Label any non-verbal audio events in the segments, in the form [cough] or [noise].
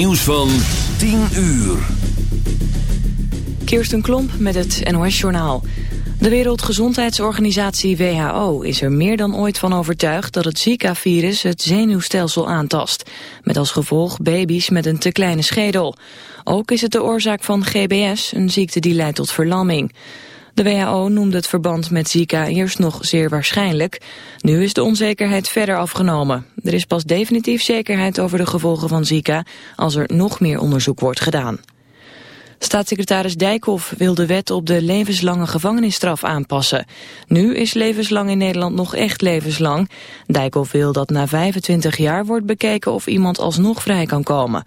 Nieuws van 10 uur. Kirsten Klomp met het NOS-journaal. De Wereldgezondheidsorganisatie WHO is er meer dan ooit van overtuigd dat het Zika-virus het zenuwstelsel aantast. Met als gevolg baby's met een te kleine schedel. Ook is het de oorzaak van GBS, een ziekte die leidt tot verlamming. De WHO noemde het verband met Zika eerst nog zeer waarschijnlijk. Nu is de onzekerheid verder afgenomen. Er is pas definitief zekerheid over de gevolgen van Zika als er nog meer onderzoek wordt gedaan. Staatssecretaris Dijkhoff wil de wet op de levenslange gevangenisstraf aanpassen. Nu is levenslang in Nederland nog echt levenslang. Dijkhoff wil dat na 25 jaar wordt bekeken of iemand alsnog vrij kan komen.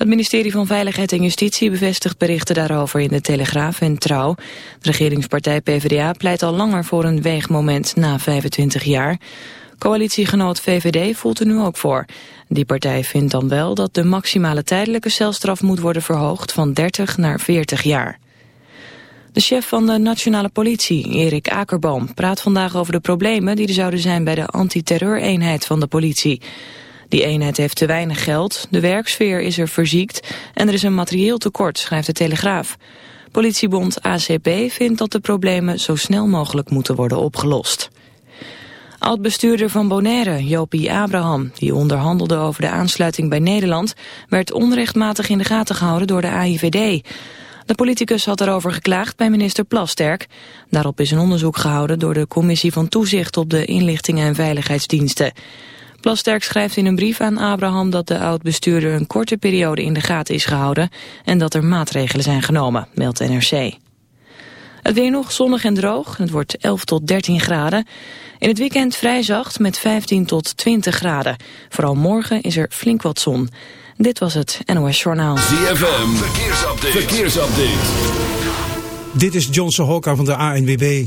Het ministerie van Veiligheid en Justitie bevestigt berichten daarover in de Telegraaf en Trouw. De regeringspartij PvdA pleit al langer voor een weegmoment na 25 jaar. Coalitiegenoot VVD voelt er nu ook voor. Die partij vindt dan wel dat de maximale tijdelijke celstraf moet worden verhoogd van 30 naar 40 jaar. De chef van de nationale politie, Erik Akerboom, praat vandaag over de problemen die er zouden zijn bij de antiterreureenheid van de politie. Die eenheid heeft te weinig geld, de werksfeer is er verziekt en er is een materieel tekort, schrijft de Telegraaf. Politiebond ACP vindt dat de problemen zo snel mogelijk moeten worden opgelost. Oud-bestuurder van Bonaire, Jopie Abraham, die onderhandelde over de aansluiting bij Nederland, werd onrechtmatig in de gaten gehouden door de AIVD. De politicus had daarover geklaagd bij minister Plasterk. Daarop is een onderzoek gehouden door de Commissie van Toezicht op de Inlichtingen en Veiligheidsdiensten. Plasterk schrijft in een brief aan Abraham dat de oud-bestuurder een korte periode in de gaten is gehouden en dat er maatregelen zijn genomen, meldt NRC. Het weer nog zonnig en droog. Het wordt 11 tot 13 graden. In het weekend vrij zacht met 15 tot 20 graden. Vooral morgen is er flink wat zon. Dit was het NOS Journaal. ZFM, verkeersupdate. verkeersupdate. Dit is Johnson Hokka van de ANWB.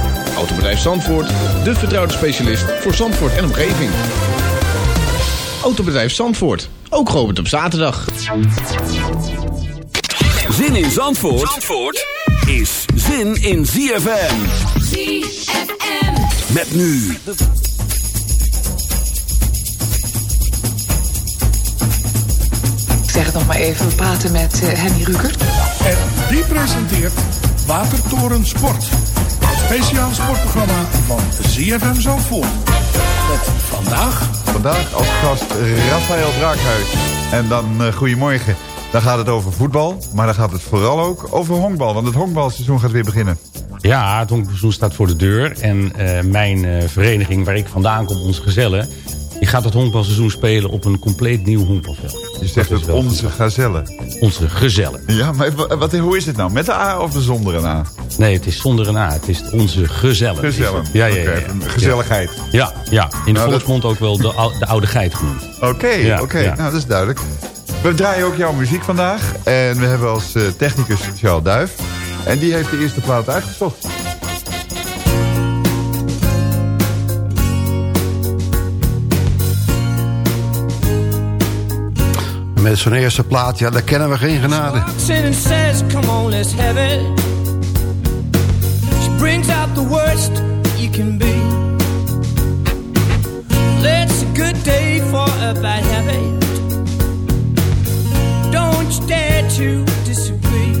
Autobedrijf Zandvoort, de vertrouwde specialist voor Zandvoort en omgeving. Autobedrijf Zandvoort, ook geopend op zaterdag. Zin in Zandvoort, Zandvoort is zin in ZFM. ZFM. Met nu. Ik zeg het nog maar even, we praten met uh, Henny Ruker. En die presenteert Watertoren Sport. Het speciale sportprogramma van ZFM Zandvoort. Met vandaag... Vandaag als gast Rafael Draakhuis. En dan uh, goedemorgen. Dan gaat het over voetbal, maar dan gaat het vooral ook over honkbal. Want het honkbalseizoen gaat weer beginnen. Ja, het honkbalseizoen staat voor de deur. En uh, mijn uh, vereniging waar ik vandaan kom, onze gezellen... Die gaat het honkbalseizoen spelen op een compleet nieuw honkbalveld. Je zegt Dat het onze goed. gazelle. Onze gezellen. Ja, maar wat, hoe is het nou? Met de A of de zonder een A? Nee, het is zonder een A. Het is onze gezellen. Gezellen. Ja, ja, gezelligheid. Ja, ja. in de Nou, dat- volksmond ook wel de, ou- de oude geit genoemd. Oké, Ja, oké. ja. Nou, dat is duidelijk. We draaien ook jouw muziek vandaag. En we hebben als eh, technicus Charles Duif. En die heeft de eerste plaat uitgezocht. Met zo'n eerste plaat, ja, daar kennen we geen genade. says, come on, let's. She brings out the worst you can be. It's a good day for a bad habit. Don't you dare to disagree.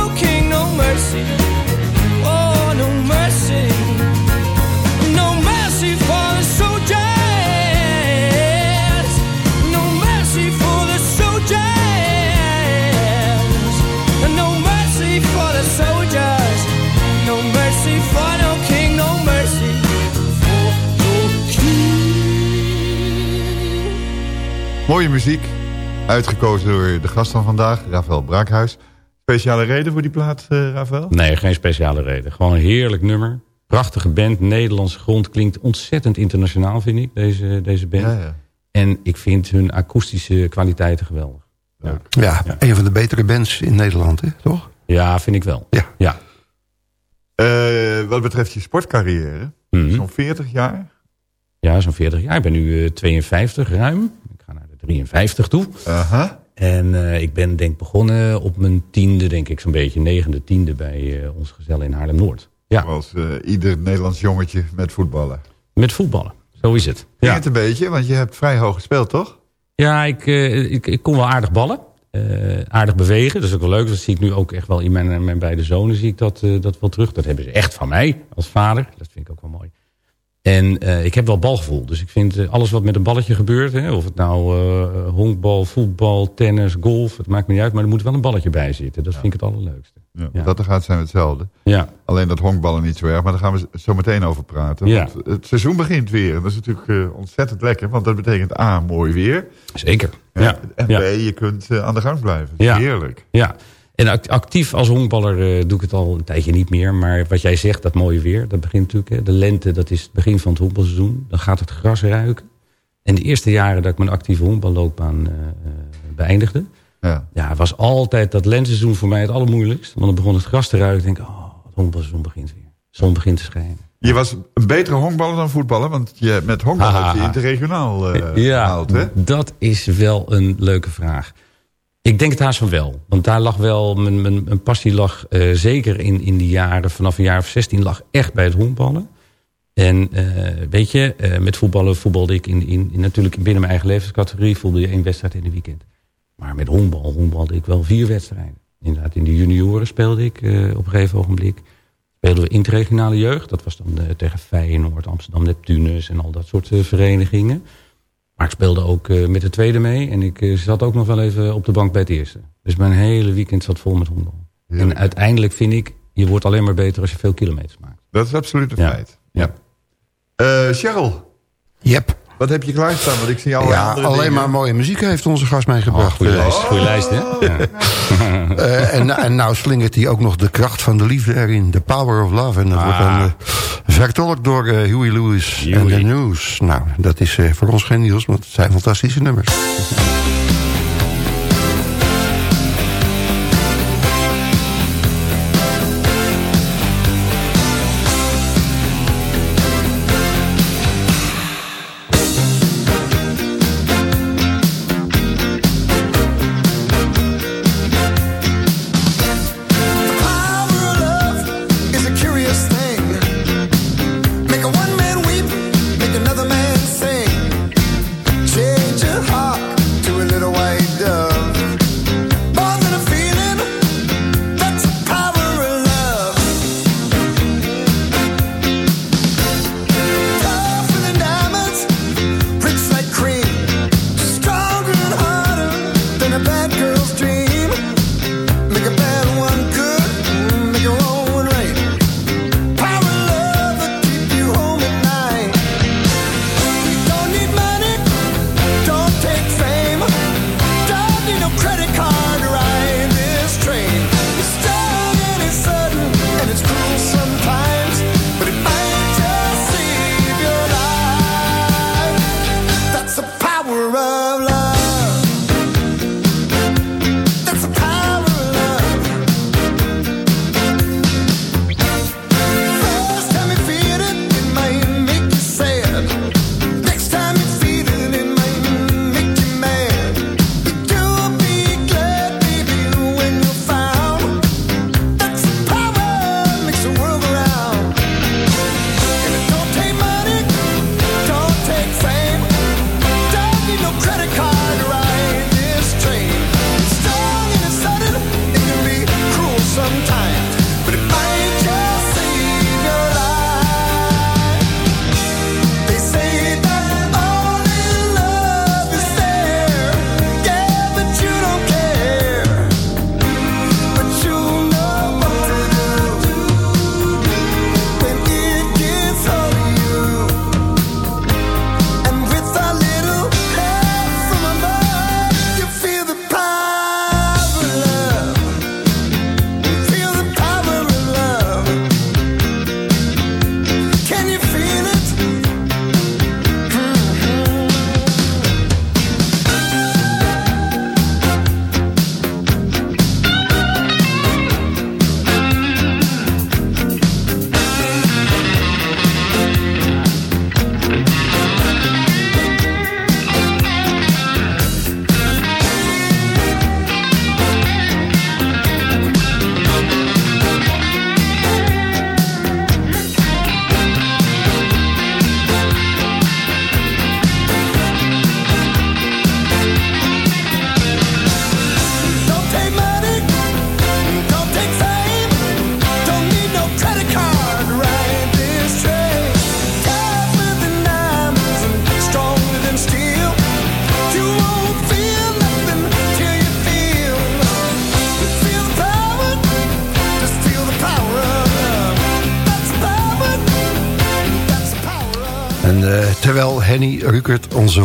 Mooie muziek. Uitgekozen door de gast van vandaag, Rafael Braakhuis. Speciale reden voor die plaat, eh Rafael? Nee, geen speciale reden. Gewoon een heerlijk nummer. Prachtige band, Nederlandse grond. Klinkt ontzettend internationaal, vind ik, deze, deze band. Ja, ja. En ik vind hun akoestische kwaliteiten geweldig. Ja, Ja, een van de betere bands in Nederland, hè, toch? ja vind ik wel. Ja. ja. Eh, wat betreft je sportcarrière, Mhm. zo'n 40 jaar. Ja, zo'n 40 jaar. Ik ben nu eh, 52 ruim. Ik ga naar de 53 toe. Aha. En eh, ik ben denk begonnen op mijn tiende, denk ik zo'n beetje. Negende, tiende bij eh, ons gezel in Haarlem-Noord. Ja, Zoals eh, ieder Nederlands jongetje met voetballen. met voetballen. Zo is het. Ging Ja, het een beetje, want je hebt vrij hoog gespeeld, toch? ja ik, ik, ik kon wel aardig ballen. Aardig bewegen. Dat is ook wel leuk. Dat zie ik nu ook echt wel in mijn, mijn beide zonen zie ik dat, dat wel terug. Dat hebben ze echt van mij als vader. Dat vind ik ook wel mooi. En eh, ik heb wel balgevoel. Dus ik vind eh, alles wat met een balletje gebeurt... Hè, of het nou eh, honkbal, voetbal, tennis, golf... het maakt me niet uit, maar er moet wel een balletje bij zitten. Dat vind ik het allerleukste. Ja, Ja. Dat gaat zijn we hetzelfde. Ja, Alleen dat honkballen niet zo erg, maar daar gaan we zo meteen over praten. Ja. Want het seizoen begint weer. En dat is natuurlijk ontzettend lekker, want dat betekent A, mooi weer. zeker. Ja. En. B, je kunt aan de gang blijven. Heerlijk. Ja, en act- actief als honkballer eh, doe ik het al een tijdje niet meer. Maar wat jij zegt, dat mooie weer, dat begint natuurlijk. Hè, de lente, dat is het begin van het honkbalseizoen. Dan gaat het gras ruiken. En de eerste jaren dat ik mijn actieve honkballoopbaan eh, eh, beëindigde... Ja. Ja, was altijd dat lenteseizoen voor mij het allermoeilijkst. Want dan begon het gras te ruiken. En denk ik, oh, het honkbalseizoen begint weer. De zon begint te schijnen. Je was een betere honkballer dan voetballer, want je, met honkbal heb [laughs] je interregionaal eh ja, gehaald. Hè? dat is wel een leuke vraag. Ik denk het haast van wel. Want daar lag wel, mijn, mijn, passie lag eh, zeker in, in die jaren, vanaf een jaar of 16 lag echt bij het honkballen. En eh, weet je, eh, met voetballen voetbalde ik in, in, natuurlijk binnen mijn eigen levenscategorie. Voelde je één wedstrijd in de weekend. Maar met honkbal honkbalde ik wel vier wedstrijden. Inderdaad, in de junioren speelde ik op een gegeven ogenblik. Speelden we interregionale jeugd. Dat was dan tegen Feyenoord, Amsterdam Neptunus en al dat soort verenigingen. Maar ik speelde ook eh, met de tweede mee. En ik eh, zat ook nog wel even op de bank bij het eerste. Dus mijn hele weekend zat vol met honkbal. En uiteindelijk vind ik, je wordt alleen maar beter als je veel kilometers maakt. Dat is absoluut een Ja. feit. Ja. Eh Cheryl. Yep. Wat heb je klaarstaan? Want ik zie al Ja, andere alleen dingen. maar mooie muziek heeft onze gast meegebracht. goeie Eh, lijst, goeie lijst, hè? [laughs] Ja. Eh, en, en nou slingert hij ook nog de kracht van de liefde erin. The Power of Love. En dat wordt dan eh, vertolkt door Huey Lewis en. The News. Nou, dat is eh, voor ons geen nieuws, want het zijn fantastische nummers.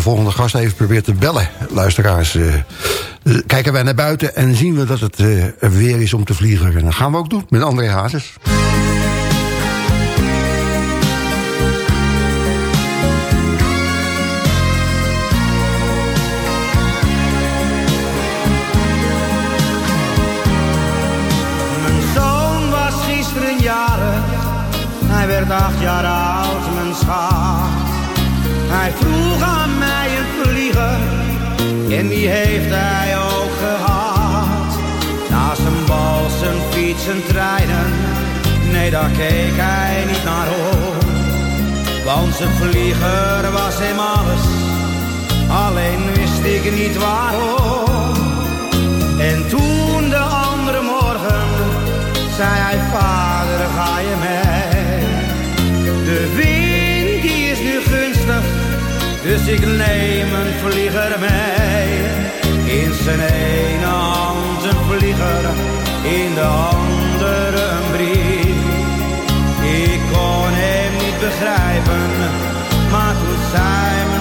Volgende gast, even probeert te bellen... luisteraars, eh, kijken wij naar buiten en zien we dat het eh, weer is om te vliegen. En dat gaan we ook doen met André Hazes. Hij werd acht jaar oud, mijn schat. Hij vroeg aan en die heeft hij ook gehad. Naast een bal, zijn fiets en treinen, nee daar keek hij niet naar op. Want zijn vlieger was hem alles, alleen wist ik niet waarom. En toen de andere morgen zei hij, vader ga je mee. De wind dus ik neem een vlieger mee. In zijn ene hand een vlieger, in de andere een brief. Ik kon hem niet begrijpen, maar toen zei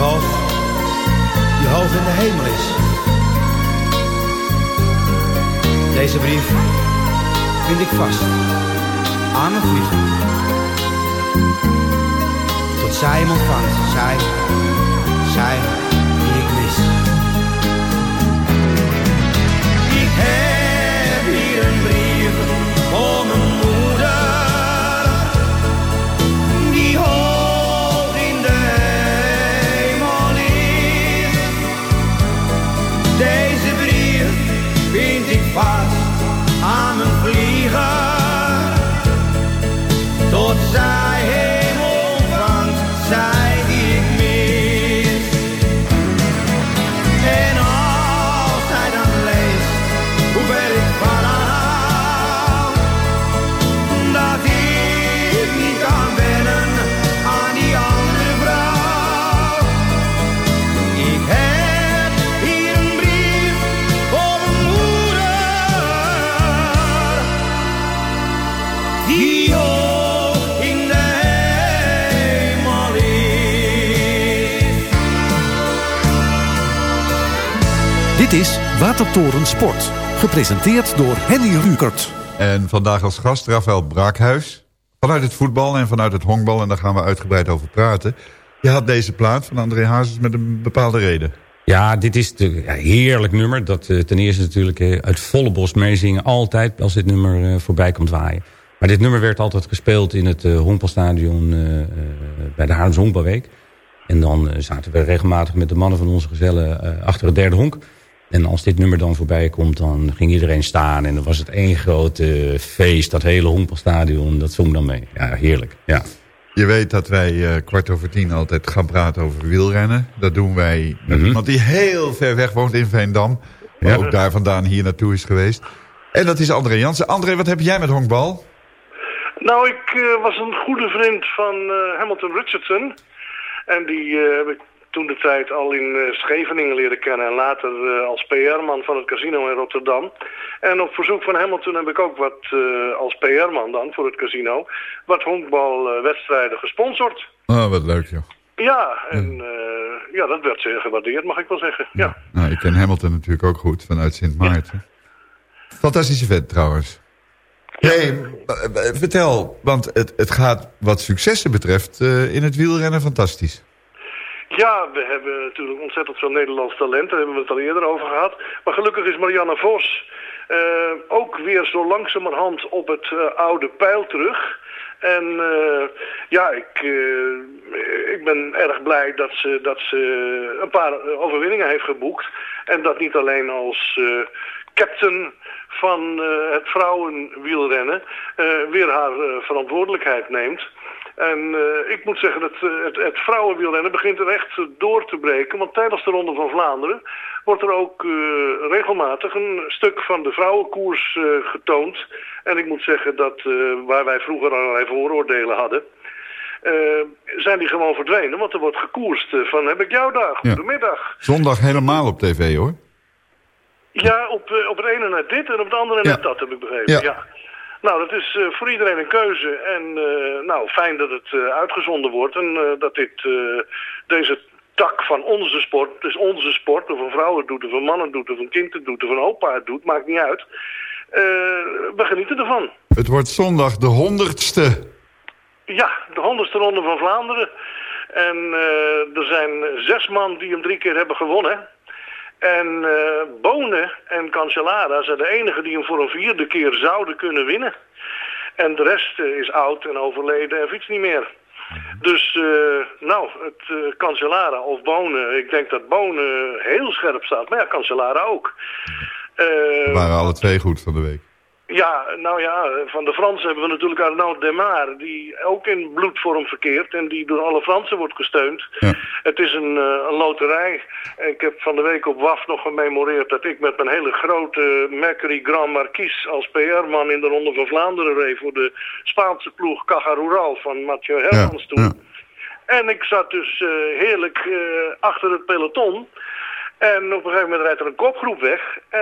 hoog, die hoog in de hemel is. Deze brief vind ik vast aan mijn vliegen. Tot zij hem ontvangt, zij, zij Watertoren Sport. Gepresenteerd door Henny Rukert. En vandaag als gast Rafael Braakhuis. Vanuit het voetbal en vanuit het honkbal. En daar gaan we uitgebreid over praten. Je had deze plaat van André Hazes met een bepaalde reden. Ja, dit is een ja, heerlijk nummer. Dat eh, ten eerste natuurlijk eh, uit volle bos meezingen. Altijd als dit nummer eh, voorbij komt waaien. Maar dit nummer werd altijd gespeeld in het honkbalstadion eh, eh, bij de Haarlems Honkbalweek. En dan zaten we regelmatig met de mannen van onze gezellen eh, achter het derde honk. En als dit nummer dan voorbij komt, dan ging iedereen staan. En dan was het één groot eh, feest. Dat hele honkbalstadion, dat zong dan mee. Ja, heerlijk. Ja. Je weet dat wij eh, kwart over tien altijd gaan praten over wielrennen. Dat doen wij met Mhm. iemand die heel ver weg woont in Veendam. Maar Ja. ook daar vandaan hier naartoe is geweest. En dat is André Jansen. André, wat heb jij met honkbal? Nou, ik eh, was een goede vriend van eh, Hamilton Richardson. En die eh, heb ik toen de tijd al in eh, Scheveningen leren kennen. En later eh, als PR-man van het casino in Rotterdam. En op verzoek van Hamilton heb ik ook wat eh, als PR-man dan voor het casino. Wat honkbalwedstrijden gesponsord. Oh, wat leuk joh. Ja, en ja, dat werd zeer gewaardeerd, mag ik wel zeggen. Ja. Nou, ik ken Hamilton natuurlijk ook goed vanuit Sint Maarten. Fantastische vent trouwens. Hey, vertel, want het, het gaat wat successen betreft in het wielrennen fantastisch. Ja, we hebben natuurlijk ontzettend veel Nederlands talent. Daar hebben we het al eerder over gehad. Maar gelukkig is Marianne Vos eh, ook weer zo langzamerhand op het eh, oude pijl terug. En eh, ja, ik, ik ben erg blij dat ze, dat ze een paar overwinningen heeft geboekt. En dat niet alleen als captain van het vrouwenwielrennen weer haar verantwoordelijkheid neemt. En eh, ik moet zeggen, dat eh, het, het vrouwenwielrennen begint er echt door te breken. Want tijdens de Ronde van Vlaanderen wordt er ook eh, regelmatig een stuk van de vrouwenkoers eh, getoond. En ik moet zeggen dat waar wij vroeger allerlei vooroordelen hadden... zijn die gewoon verdwenen, want er wordt gekoerst van heb ik jou Ja. goedemiddag. Zondag helemaal op tv, hoor. Ja, op, op het ene net dit en op het andere net dat, heb ik begrepen. Ja. Ja. Nou, dat is eh, voor iedereen een keuze. En eh, nou, fijn dat het eh, uitgezonden wordt en dat dit, deze tak van onze sport, dus onze sport, of een vrouw het doet, of een man het doet, of een kind het doet, of een opa het doet, maakt niet uit. We genieten ervan. Het wordt zondag de honderdste. Ja, de honderdste ronde van Vlaanderen. En er zijn zes man die hem drie keer hebben gewonnen. En eh Bonen en Cancellara zijn de enigen die hem voor een vierde keer zouden kunnen winnen. En de rest eh, is oud en overleden en fietst niet meer. Dus, eh, nou, het Cancellara of Bonen. Ik denk dat Bonen heel scherp staat. Maar ja, Cancellara ook. Eh, We waren alle twee goed van de week. Ja, nou ja, van de Fransen hebben we natuurlijk Arnaud Demar, die ook in bloedvorm verkeert en die door alle Fransen wordt gesteund. Het is een, eh, een loterij. Ik heb van de week op WAF nog gememoreerd dat ik met mijn hele grote Mercury Grand Marquis als PR-man in de Ronde van Vlaanderen reed voor de Spaanse ploeg Caja Rural van Mathieu Hermans toen. En ik zat dus eh, heerlijk eh, achter het peloton. En op een gegeven moment rijdt er een kopgroep weg eh,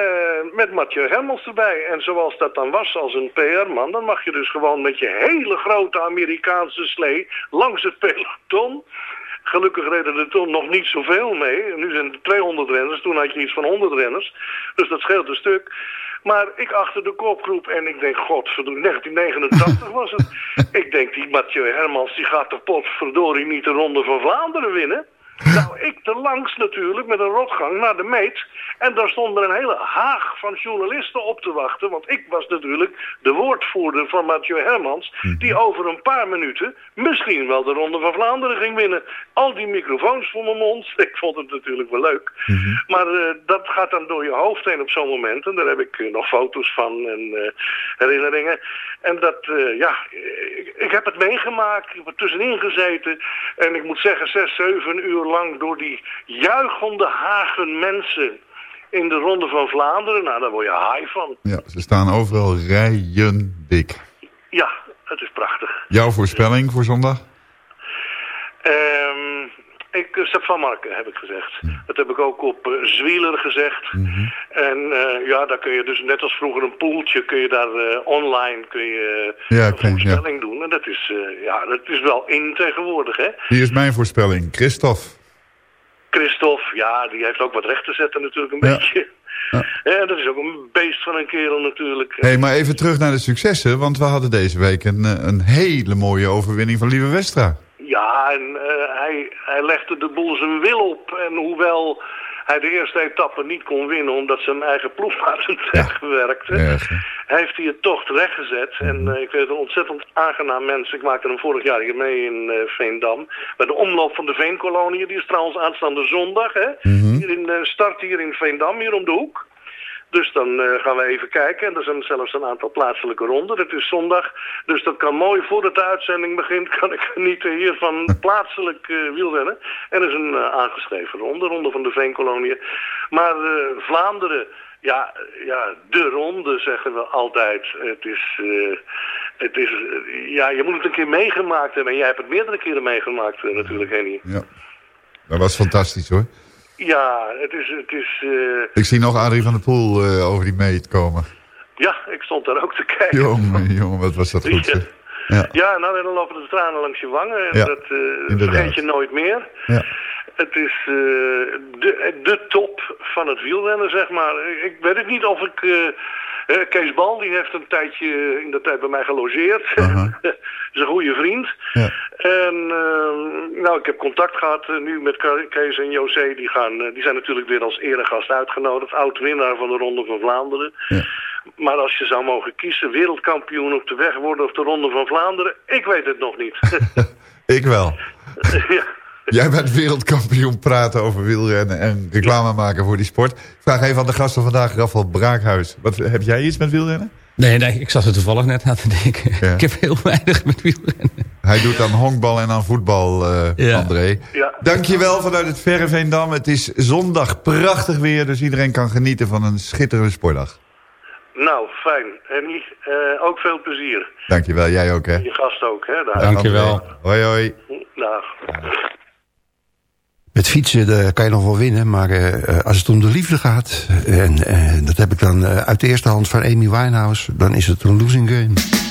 met Mathieu Hermans erbij. En zoals dat dan was als een PR-man, dan mag je dus gewoon met je hele grote Amerikaanse slee langs het peloton. Gelukkig reden er toen nog niet zoveel mee. Nu zijn er 200 renners, toen had je iets van 100 renners. Dus dat scheelt een stuk. Maar ik achter de kopgroep en ik denk, godverdomme, 1989 was het. [laughs] ik denk, die Mathieu Hermans, die gaat de potverdorie niet de Ronde van Vlaanderen winnen. Nou, ik te langs natuurlijk met een rotgang naar de meet. En daar stond er een hele haag van journalisten op te wachten. Want ik was natuurlijk de woordvoerder van Mathieu Hermans. Die over een paar minuten misschien wel de Ronde van Vlaanderen ging winnen. Al die microfoons voor mijn mond. [laughs] Ik vond het natuurlijk wel leuk. Maar eh, dat gaat dan door je hoofd heen op zo'n moment. En daar heb ik eh, nog foto's van en eh, herinneringen. En dat, ja, ik, ik heb het meegemaakt. Ik heb er tussenin gezeten. En ik moet zeggen, zes, zeven uur lang door die juichende hagen mensen in de Ronde van Vlaanderen. Nou, daar word je high van. Ja, ze staan overal rijen dik. Ja, het is prachtig. Jouw voorspelling voor zondag? Ehm ik, eh, Sepp van Marken heb ik gezegd. Dat heb ik ook op uh, Zwieler gezegd. En eh, ja, daar kun je dus net als vroeger een poeltje, kun je daar eh, online kun je, Ja, een ja. voorspelling doen. En dat is, eh, ja, dat is wel in tegenwoordig, hè. Hier is mijn voorspelling. Christophe. Christophe, ja, die heeft ook wat recht te zetten natuurlijk een Ja. beetje. Ja. [laughs] dat is ook een beest van een kerel natuurlijk. Hé, hey, maar even terug naar de successen. Want we hadden deze week een, eh, een hele mooie overwinning van Lieve Westra. Ja, en eh, hij, hij legde de boel zijn wil op. En hoewel hij de eerste etappe niet kon winnen omdat zijn eigen ploegmaat [laughs] hem tegenwerkte, hè? heeft hij het toch rechtgezet. En eh, ik weet het, een ontzettend aangenaam mens. Ik maakte hem vorig jaar hier mee in eh, Veendam. Bij de omloop van de Veenkolonie. Die is trouwens aanstaande zondag. Hè? Hier in, start hier in Veendam, hier om de hoek. Dus dan eh, gaan we even kijken. En er zijn zelfs een aantal plaatselijke ronden. Het is zondag. Dus dat kan mooi voordat de uitzending begint. [laughs] Kan ik genieten hier van plaatselijk eh, wielrennen. En er is een eh, aangeschreven ronde. Ronde van de Veenkolonie. Maar Vlaanderen. Ja, ja, de ronde zeggen we altijd. Het is, het is ja, je moet het een keer meegemaakt hebben. En jij hebt het meerdere keren meegemaakt natuurlijk, Henny. Ja. Dat was fantastisch hoor. Ja, het is, het is, eh, Ik zie nog Adrie van der Poel eh, over die meet komen. ja, ik stond daar ook te kijken. Jongen, jongen, wat was dat goed Ja. Ja. Ja, nou dan lopen de tranen langs je wangen. En Ja, dat inderdaad. vergeet je nooit meer. Ja. Het is de, de top van het wielrennen, zeg maar. Ik weet het niet of ik... Kees Bal, die heeft een tijdje in de tijd bij mij gelogeerd. [laughs] is een goede vriend. Ja. En eh, nou, ik heb contact gehad eh, nu met Ke- Kees en José. Die, gaan, eh, die zijn natuurlijk weer als eregast uitgenodigd. Oud-winnaar van de Ronde van Vlaanderen. Maar als je zou mogen kiezen, wereldkampioen op de weg worden of de Ronde van Vlaanderen, ik weet het nog niet. [laughs] Ik wel. [laughs] ja. Jij bent wereldkampioen praten over wielrennen en reclame maken voor die sport. Ik vraag even aan de gasten vandaag, Rafael Braakhuis. Wat, heb jij iets met wielrennen? Nee, nee, ik zat er toevallig net aan te denken. [laughs] Ik heb heel weinig met wielrennen. Hij doet aan honkbal en aan voetbal, eh Ja. André. Ja. Dankjewel vanuit het verre Veendam. Het is zondag prachtig weer, dus iedereen kan genieten van een schitterende sportdag. Nou, fijn. Henny, eh, ook veel plezier. Dankjewel, jij ook hè. Je gast ook, hè? Daar. Dankjewel. Hoi hoi. Dag. Met fietsen daar kan je nog wel winnen, maar eh, eh, als het om de liefde gaat... en eh, dat heb ik dan uit de eerste hand van Amy Winehouse... dan is het een losing game.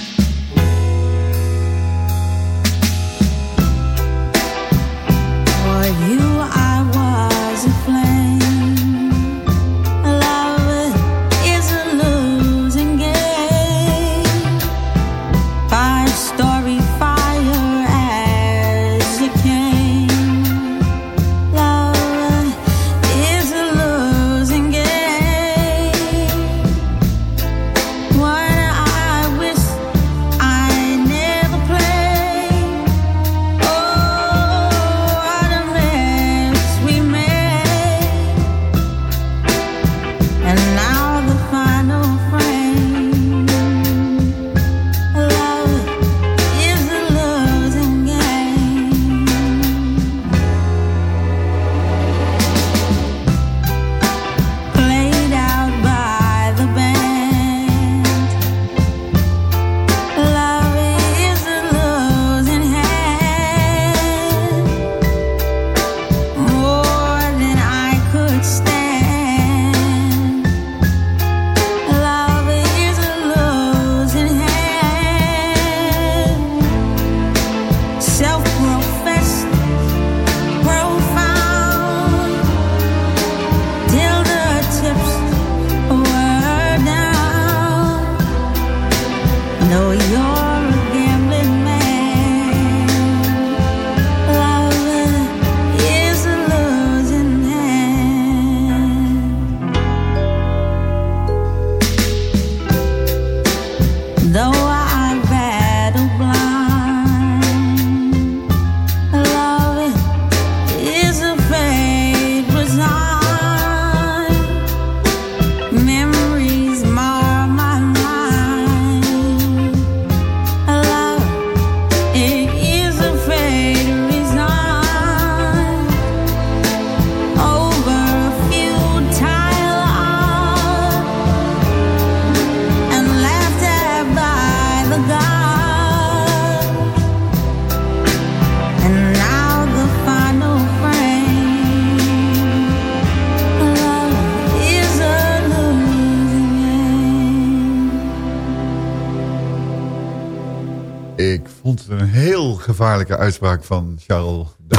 Gevaarlijke uitspraak van Charles. [laughs]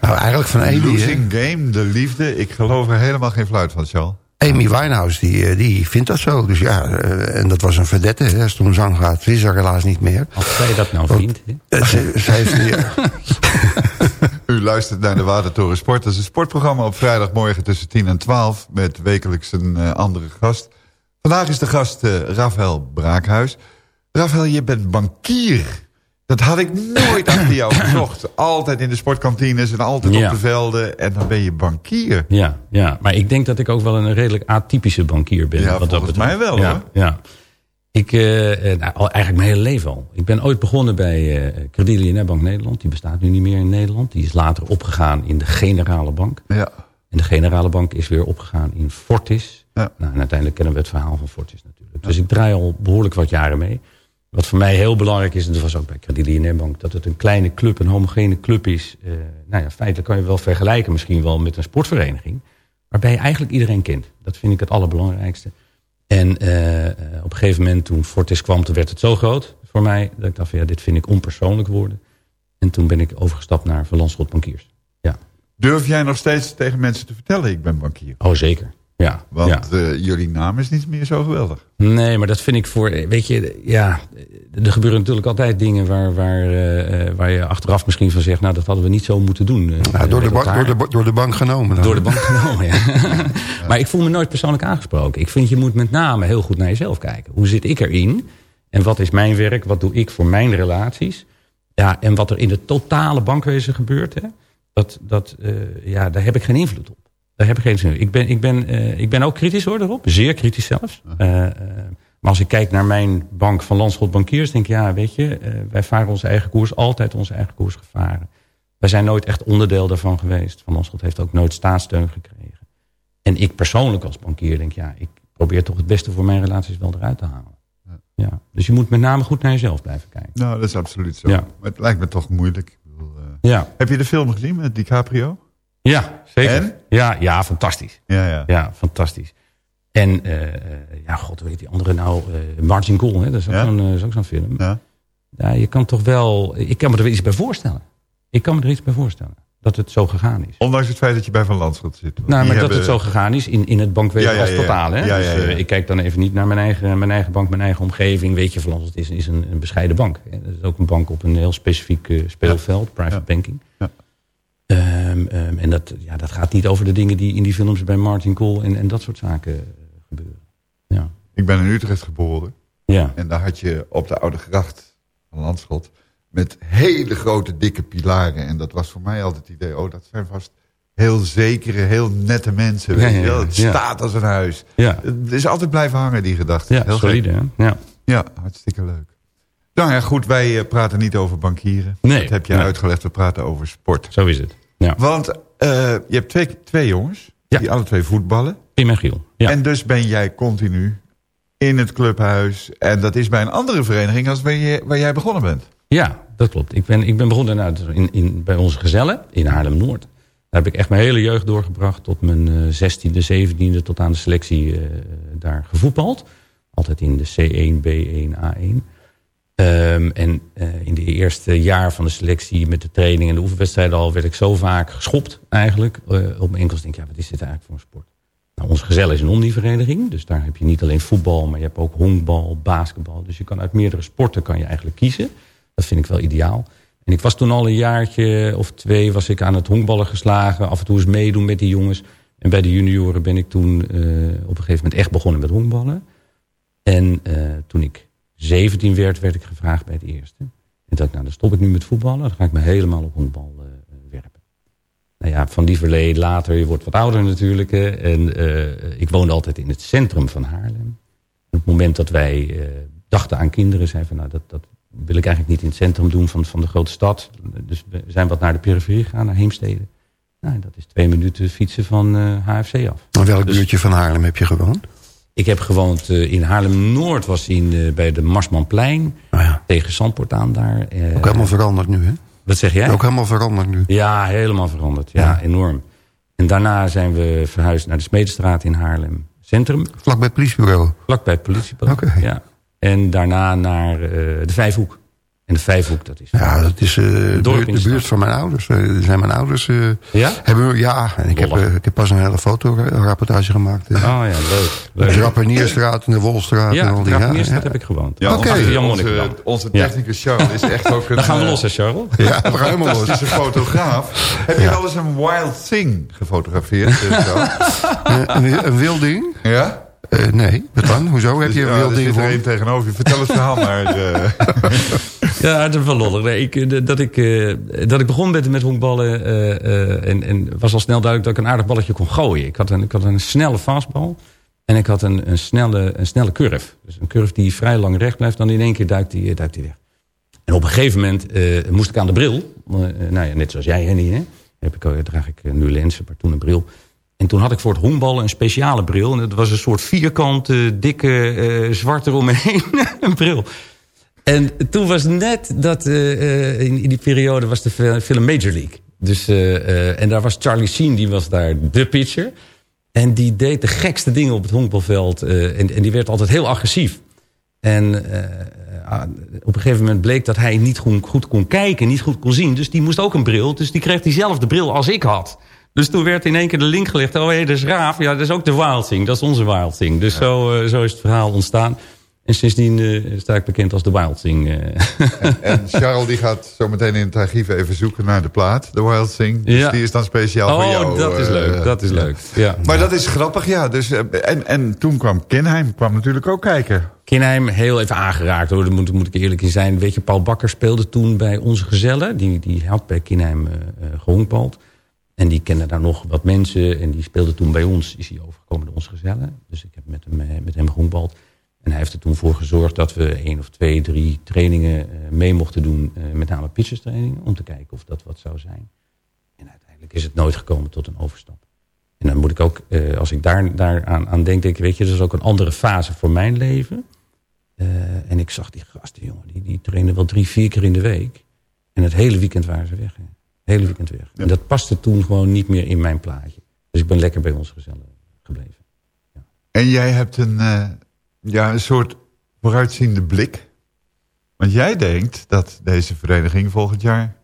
nou, eigenlijk van Amy, hè? Losing game, de liefde. Ik geloof er helemaal geen fluit van, Charles. Amy Winehouse, die, eh, die vindt dat zo. Dus ja, eh, en dat was een verdette, hè, als het om zang gaat. Ze is er helaas niet meer. Als zij dat nou vindt. Eh, ze, ze heeft, ja, [laughs] U luistert naar de Watertoren Sport. Dat is een sportprogramma op vrijdagmorgen tussen 10 en 12... met wekelijks een andere gast. Vandaag is de gast eh, Rafael Braakhuis. Rafael, je bent bankier. Dat had ik nooit achter [coughs] jou gezocht. Altijd in de sportkantines en altijd Ja. op de velden. En dan ben je bankier. Ja, ja, maar ik denk dat ik ook wel een redelijk atypische bankier ben. Ja, wat volgens mij wel, ja, hoor. Ja. Ik, eh, eh, nou, eigenlijk mijn hele leven al. Ik ben ooit begonnen bij Credilia Bank Nederland. Die bestaat nu niet meer in Nederland. Die is later opgegaan in de Generale Bank. Ja. En de Generale Bank is weer opgegaan in Fortis. Ja. Nou, en uiteindelijk kennen we het verhaal van Fortis natuurlijk. Dus ik draai al behoorlijk wat jaren mee. Wat voor mij heel belangrijk is, en dat was ook bij Credilia Bank... dat het een kleine club, een homogene club is. Eh, nou ja, feitelijk kan je wel vergelijken misschien wel met een sportvereniging. Waarbij je eigenlijk iedereen kent. Dat vind ik het allerbelangrijkste. En eh, eh, op een gegeven moment toen Fortis kwam, toen werd het zo groot voor mij... dat ik dacht van ja, dit vind ik onpersoonlijk worden. En toen ben ik overgestapt naar Van Landschot Bankiers. Ja. Durf jij nog steeds tegen mensen te vertellen, ik ben bankier? Oh, zeker. Ja, Want ja. eh, jullie naam is niet meer zo geweldig. Nee, maar dat vind ik voor... Weet je, ja, er gebeuren natuurlijk altijd dingen waar, waar, eh, eh, waar je achteraf misschien van zegt... nou, dat hadden we niet zo moeten doen. eh, Ja, door, de bank, door, de, door de bank genomen. dan. Door de bank genomen, ja. [laughs] Maar ik voel me nooit persoonlijk aangesproken. Ik vind je moet met name heel goed naar jezelf kijken. Hoe zit ik erin? En wat is mijn werk? Wat doe ik voor mijn relaties? Ja, en wat er in het totale bankwezen gebeurt... Hè, dat, dat, eh, ja, daar heb ik geen invloed op. Daar heb ik geen invloed op. Ik ben, ik ben, eh, ik ben ook kritisch hoor, erop. Zeer kritisch zelfs. Eh, eh, Maar als ik kijk naar mijn bank van Landschot Bankiers... denk ik, ja, weet je, wij varen onze eigen koers. Altijd onze eigen koers gevaren. Wij zijn nooit echt onderdeel daarvan geweest. Van Landschot heeft ook nooit staatssteun gekregen. En ik persoonlijk als bankier denk, ja, ik probeer toch het beste voor mijn relaties wel eruit te halen. Ja. Dus je moet met name goed naar jezelf blijven kijken. Nou, dat is absoluut zo. Ja. Maar het lijkt me toch moeilijk. Ik bedoel, Ja. Heb je de film gezien met DiCaprio? Ja, zeker. En? Ja, ja, fantastisch. Ja, ja. Ja, fantastisch. En, eh, eh, ja, god, weet die andere nou, eh Margin Call, hè? dat is ook Ja. zo'n film. Ja. Ja, je kan toch wel, ik kan me er iets bij voorstellen. Ik kan me er iets bij voorstellen. Dat het zo gegaan is. Ondanks het feit dat je bij Van Landschot zit. Nou, maar dat het zo gegaan is in, in het bankwezen Ja, als totaal. Hè? Ja, ja, Dus, ik kijk dan even niet naar mijn eigen, mijn eigen bank, mijn eigen omgeving. Weet je, van het is, is een, een bescheiden bank. Hè? Dat is ook een bank op een heel specifiek speelveld, private banking. Ja. Ehm, ehm, en dat, ja, dat gaat niet over de dingen die in die films bij Martin Cole en, en dat soort zaken eh, gebeuren. Ja. Ik ben in Utrecht geboren. Ja. En daar had je op de Oude Gracht van Landschot... met hele grote, dikke pilaren. En dat was voor mij altijd het idee... oh, dat zijn vast heel zekere, heel nette mensen. Ja, Weet ja, je wel? ja. Het staat als een huis. Ja. Het is altijd blijven hangen, die gedachte. Ja, heel solide, hè? Ja. Ja, hartstikke leuk. Nou ja, goed, wij eh, praten niet over bankieren. Nee, Dat heb je uitgelegd, we praten over sport. Zo is het. Ja. Want eh, je hebt twee, twee jongens, die alle twee voetballen. Pim en Giel. Ja. En dus ben jij continu in het clubhuis. En dat is bij een andere vereniging als waar, je, waar jij begonnen bent. Ja, dat klopt. Ik ben, ik ben begonnen nou, in, in, bij onze gezellen in Haarlem-Noord. Daar heb ik echt mijn hele jeugd doorgebracht. Tot mijn eh, zestiende, zeventiende, tot aan de selectie eh, daar gevoetbald. Altijd in de C1, B1, A1. Ehm, en eh, in de eerste jaar van de selectie met de training en de oefenwedstrijden al... werd ik zo vaak geschopt eigenlijk. eh, op mijn enkels denk ik, ja, wat is dit eigenlijk voor een sport? Nou, onze gezel is een omnivereniging. Dus daar heb je niet alleen voetbal, maar je hebt ook honkbal, basketbal. Dus je kan uit meerdere sporten kan je eigenlijk kiezen. Dat vind ik wel ideaal. En ik was toen al een jaartje of twee was ik aan het honkballen geslagen. Af en toe eens meedoen met die jongens. En bij de junioren ben ik toen eh, op een gegeven moment echt begonnen met honkballen. En toen ik 17 werd, werd ik gevraagd bij het eerste. En dacht, nou dan stop ik nu met voetballen. Dan ga ik me helemaal op honkbal eh, werpen. Nou ja, van die verleden later, je wordt wat ouder natuurlijk. En eh, ik woonde altijd in het centrum van Haarlem. Op het moment dat wij eh, dachten aan kinderen, zeiden van nou dat, dat wil ik eigenlijk niet in het centrum doen van, van de grote stad. Dus we zijn wat naar de periferie gegaan, naar Heemstede. Nou, dat is twee minuten fietsen van HFC af. In welk Dus- buurtje van Haarlem heb je gewoond? Ik heb gewoond eh, in Haarlem-Noord, was in, eh, bij de Marsmanplein. Tegen Zandpoort aan daar. eh, Ook helemaal veranderd nu, hè? Wat zeg jij? Ook helemaal veranderd nu. Ja, helemaal veranderd. Ja, enorm. En daarna zijn we verhuisd naar de Smedestraat in Haarlem Centrum. Vlak bij het politiebureau? Vlak bij het politiebureau, ja. En daarna naar de Vijfhoek. En de Vijfhoek, dat is... Ja, dat is eh, de, buurt, in de de buurt van mijn ouders. Eh, zijn mijn ouders... eh, Ja? Hebben, ja, en ik heb, ik heb pas een hele fotorapportage gemaakt. Oh ja, leuk. De. Rappenierstraat en de Wolstraat Ja, en al die de ja, Rappenierstraat ja. heb ik gewoond. Ja, Oké. onze, Jan onze, onze Ja. technicus Charles is echt ook [laughs] een... Dan gaan we los, hè, Charles? Ja, we gaan helemaal los. fotograaf. Heb je wel eens een wild thing gefotografeerd? [laughs] een, een wild ding? ja? Eh, nee, wat dan? Hoezo? Heb je Dus, ja, wild er er tegenover je. Vertel het verhaal maar. eh. [laughs] Ja, het is wel lollig. Nee, ik, eh, dat, ik, eh, dat ik begon met, met honkballen eh, eh, en, en was al snel duidelijk dat ik een aardig balletje kon gooien. Ik had een, ik had een snelle fastbal en ik had een, een, snelle, een snelle curve. Dus een curve die vrij lang recht blijft, dan in één keer duikt die, duikt die weg. En op een gegeven moment eh, moest ik aan de bril. Nou ja, net zoals jij, Henny. Hè? Heb ik, draag ik nu lenzen, maar toen een bril. En toen had ik voor het honkballen een speciale bril. En dat was een soort vierkante, dikke, eh, zwarte eromheen. [laughs] een bril. En toen was net dat, eh, eh, in, in die periode was de fi- film Major League. Dus, en daar was Charlie Sheen, die was daar de pitcher. En die deed de gekste dingen op het honkbalveld. en, en die werd altijd heel agressief. En ah, op een gegeven moment bleek dat hij niet goed, goed kon kijken, niet goed kon zien. Dus die moest ook een bril. Dus die kreeg diezelfde bril als ik had. Dus toen werd in één keer de link gelegd. Oh hé, dat is Raaf. Ja, dat is ook de Wild Thing. Dat is onze Wild Thing. Dus zo, eh, zo is het verhaal ontstaan. En sindsdien eh, sta ik bekend als de Wild Thing. eh. En [laughs] Charles die gaat zo meteen in het archief even zoeken naar de plaat. De Wild Thing. Dus Ja. die is dan speciaal voor Oh, jou. dat is leuk. Dat is leuk. Ja. Maar dat is grappig, ja. Dus, en, en toen kwam Kinheim kwam natuurlijk ook kijken. Kinheim heel even aangeraakt hoor, daar moet, moet ik eerlijk in zijn. Weet je, Paul Bakker speelde toen bij onze gezellen. Die, die had bij Kinheim eh eh, gehonkbald. En die kende daar nog wat mensen. En die speelde toen bij ons, is hij overgekomen door onze gezellen. Dus ik heb met hem, eh, met hem gehonkbald. En hij heeft er toen voor gezorgd dat we één of twee, drie trainingen eh, mee mochten doen. eh, met name pitcherstrainingen. Om te kijken of dat wat zou zijn. En uiteindelijk is het nooit gekomen tot een overstap. En dan moet ik ook, als ik daar, daar aan, denk, denk ik, weet je, dat is ook een andere fase voor mijn leven. En ik zag die gasten, jongen, die, die trainen wel drie, vier keer in de week. En het hele weekend waren ze weg. Hele weekend weg. En dat paste toen gewoon niet meer in mijn plaatje. Dus ik ben lekker bij ons gezellig gebleven. En jij hebt een, eh, ja, een soort vooruitziende blik. Want jij denkt dat deze vereniging volgend jaar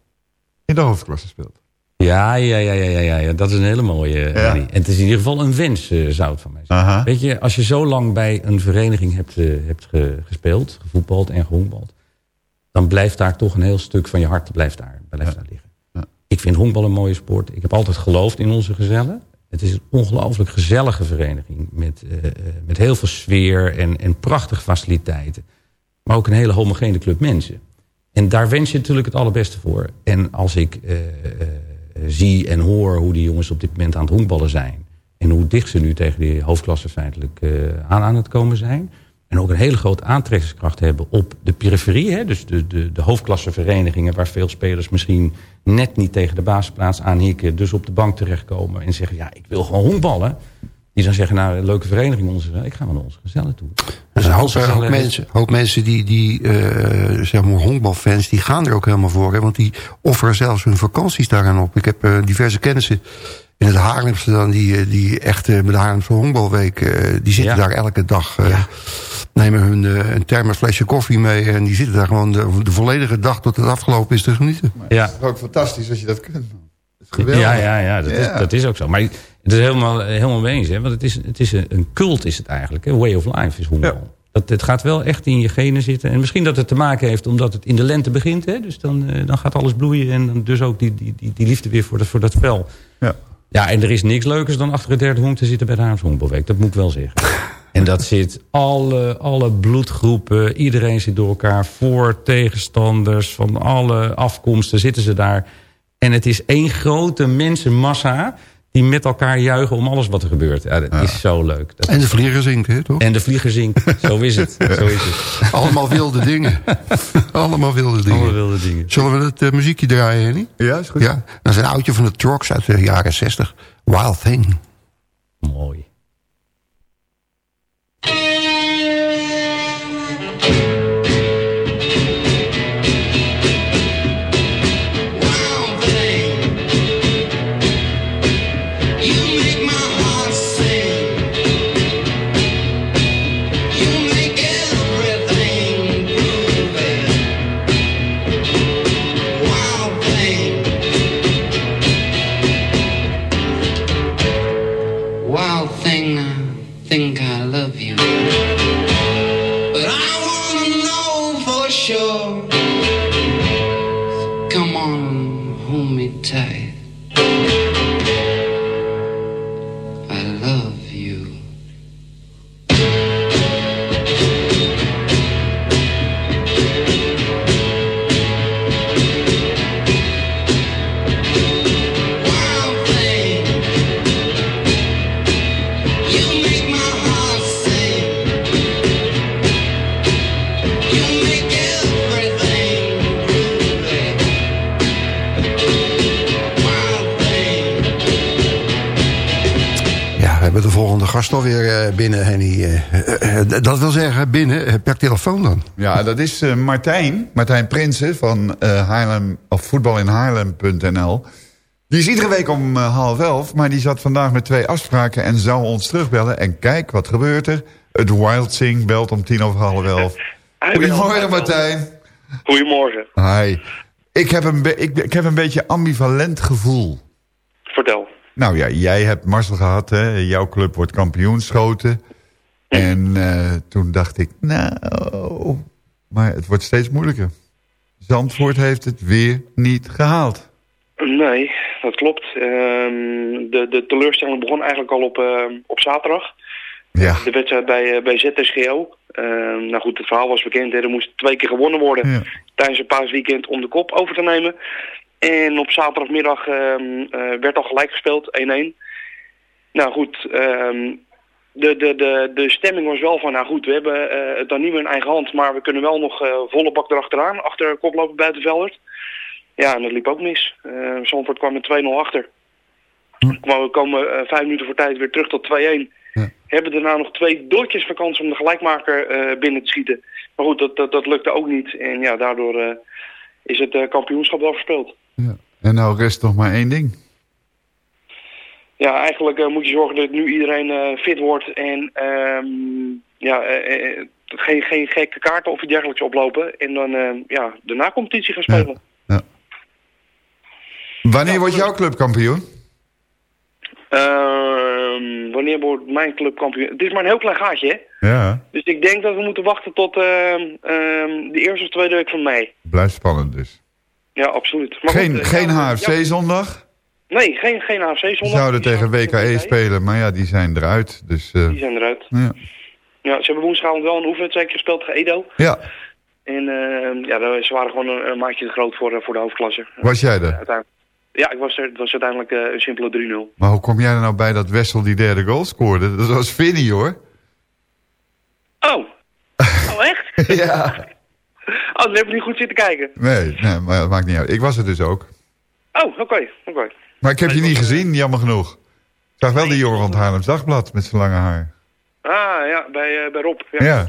in de hoofdklasse speelt. Ja, ja, ja, ja, ja, ja, ja. dat is een hele mooie. eh. En het is in ieder geval een wens, eh, zou het van mij zijn. Aha. Weet je, als je zo lang bij een vereniging hebt, hebt ge- gespeeld, gevoetbald en gehonkbald, dan blijft daar toch een heel stuk van je hart blijft daar, blijft daar liggen. Ik vind honkbal een mooie sport. Ik heb altijd geloofd in onze gezellen. Het is een ongelooflijk gezellige vereniging met, eh, eh, met heel veel sfeer en, en prachtige faciliteiten. Maar ook een hele homogene club mensen. En daar wens je natuurlijk het allerbeste voor. En als ik eh, zie en hoor hoe die jongens op dit moment aan het honkballen zijn. En hoe dicht ze nu tegen die hoofdklasse feitelijk aan aan het komen zijn. En ook een hele grote aantrekkingskracht hebben op de periferie. Hè? Dus de, de, de hoofdklasseverenigingen waar veel spelers misschien net niet tegen de basisplaats aanhikken. Dus op de bank terechtkomen en zeggen ja ik wil gewoon honkballen. Die dan zeggen nou een leuke vereniging onze, ik ga naar onze gezellen toe. Er zijn een hoop, mensen, hoop mensen die, die eh, zeg maar honkbalfans, die gaan er ook helemaal voor. Hè, want die offeren zelfs hun vakanties daaraan op. Ik heb eh, diverse kennissen in het Haarlemse dan, die, eh, die echt met de Haarlemse honkbalweek, die zitten daar elke dag. Nemen hun eh, een thermos flesje koffie mee en die zitten daar gewoon de, de volledige dag tot het afgelopen is te genieten. Ja. Het is ook fantastisch als je dat kunt. Dat is geweldig. Ja, ja, ja, dat, Ja. Is, dat is ook zo. Maar het is helemaal, helemaal mee eens. Hè? Want het is, het is een, een cult is het eigenlijk. Een way of life is honkbal. Dat, het gaat wel echt in je genen zitten. En misschien dat het te maken heeft omdat het in de lente begint. Hè? Dus dan, eh, dan gaat alles bloeien. En dan dus ook die, die, die, die liefde weer voor dat, voor dat spel. Ja. ja, en er is niks leukers dan achter het derde honk te zitten bij de Haarlemse Honkbalweek. Dat moet ik wel zeggen. En dat zit alle, alle bloedgroepen. Iedereen zit door elkaar. Voor tegenstanders van alle afkomsten zitten ze daar. En het is één grote mensenmassa die met elkaar juichen om alles wat er gebeurt. Ja, dat is zo leuk. Dat En de vlieger zingt, hè, toch? En de vlieger zingt. Zo is het. [laughs] Zo is het. Allemaal wilde dingen. [laughs] Allemaal wilde dingen. Allemaal wilde dingen. Zullen we het eh, muziekje draaien, Henny? Ja, is goed. Ja, dat is een oudje van de Trox uit de jaren 60. Wild Thing. Mooi. Dat wil zeggen, binnen, eh, per telefoon dan. Ja, dat is eh, Martijn. Martijn Prinsen van eh Haarlem, of voetbalinhaarlem.nl. Die is iedere week om eh, half elf, maar die zat vandaag met twee afspraken en zou ons terugbellen. En kijk, wat gebeurt er? Het Wild Sing belt om tien over half elf. [laughs] Goedemorgen Martijn. Goedemorgen. Hi. Ik heb, een ik heb een beetje ambivalent gevoel. Vertel. Nou ja, jij hebt Marcel gehad, hè? jouw club wordt kampioenschoten. En eh, toen dacht ik, nou, maar het wordt steeds moeilijker. Zandvoort heeft het weer niet gehaald. Nee, dat klopt. Ehm, de, de teleurstelling begon eigenlijk al op, ehm, op zaterdag. Ja. De wedstrijd bij, eh, bij ZSGO. Ehm, nou goed, het verhaal was bekend. hè. Er moest twee keer gewonnen worden tijdens een paasweekend om de kop over te nemen. En op zaterdagmiddag eh, werd al gelijk gespeeld, 1-1. Nou goed, de, de, de, de stemming was wel van, nou goed, we hebben eh, het dan niet meer in eigen hand, maar we kunnen wel nog eh, volle bak erachteraan, achter koploper buitenveldert. Ja, en dat liep ook mis. Uh, Zandvoort kwam met 2-0 achter. We komen vijf minuten voor tijd weer terug tot 2-1. Hebben daarna nog twee doeltjes van kans om de gelijkmaker binnen te schieten. Maar goed, dat, dat, dat lukte ook niet. En ja, daardoor is het kampioenschap wel verspeeld. En nou rest nog maar één ding. Ja, eigenlijk eh, moet je zorgen dat nu iedereen eh, fit wordt en ehm, ja, eh, geen, geen gekke kaarten of iets dergelijks oplopen. En dan ja, de na-competitie gaan spelen. Wanneer wordt jouw club kampioen? Ehm, wanneer wordt mijn club kampioen? Het is maar een heel klein gaatje, hè? Ja, Dus ik denk dat we moeten wachten tot ehm, de eerste of tweede week van mei. blijft spannend dus. Ja, absoluut. Maar Geen, goed, geen ja, HFC ja, zondag? Nee, geen, geen AFC Ze zondag. zouden tegen WKE spelen, maar ja, die zijn eruit. Dus, eh, Die zijn eruit. ja. Ja, ze hebben woensdagavond wel een oefenwedstrijd gespeeld tegen Edo. ja, En ehm, ja, ze waren gewoon een, een maatje te groot voor, eh, voor de hoofdklasse. was jij er? Uiteindelijk- Ja, ik was er. Het was uiteindelijk eh, een simpele 3-0. Maar hoe kom jij er nou bij dat Wessel die derde goal scoorde? Dat was Vinnie hoor. Oh! Oh, echt? [laughs] ja. Oh, dan heb ik niet goed zitten kijken. Nee, nee, maar dat maakt niet uit. Ik was er dus ook. Oh, oké, oké. Maar ik heb je niet gezien, jammer genoeg. Ik zag wel die jongen van het Haarlems Dagblad met zijn lange haar. Ah, ja, bij, eh, bij Rob. Ja. Ja.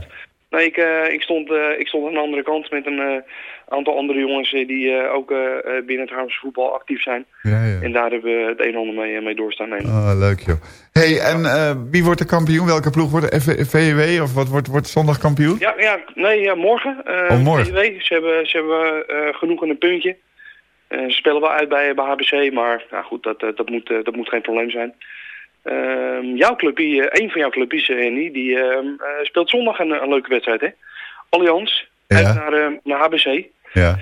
Nee, ik, eh, ik, stond, eh, ik stond aan de andere kant met een eh, aantal andere jongens eh, die eh, ook eh, eh, binnen het Haarlemse voetbal actief zijn. Ja, ja. En daar hebben we het een en ander mee, eh, mee doorstaan nemen. Ah, leuk joh. hey, en eh, wie wordt de kampioen? Welke ploeg wordt de VW of wat wordt, wordt zondag kampioen? Ja, ja, nee, morgen. eh Oh, morgen. VW. Ze hebben, ze hebben eh, genoeg aan een puntje. Eh, ze spelen wel uit bij, bij HBC, maar nou goed, dat, eh, dat, moet, eh, dat moet geen probleem zijn. Ehm, jouw clubje, eh, een van jouw clubjes, Henny, die ehm, eh, speelt zondag een, een leuke wedstrijd, hè? Allianz, uit naar, naar HBC. Ja.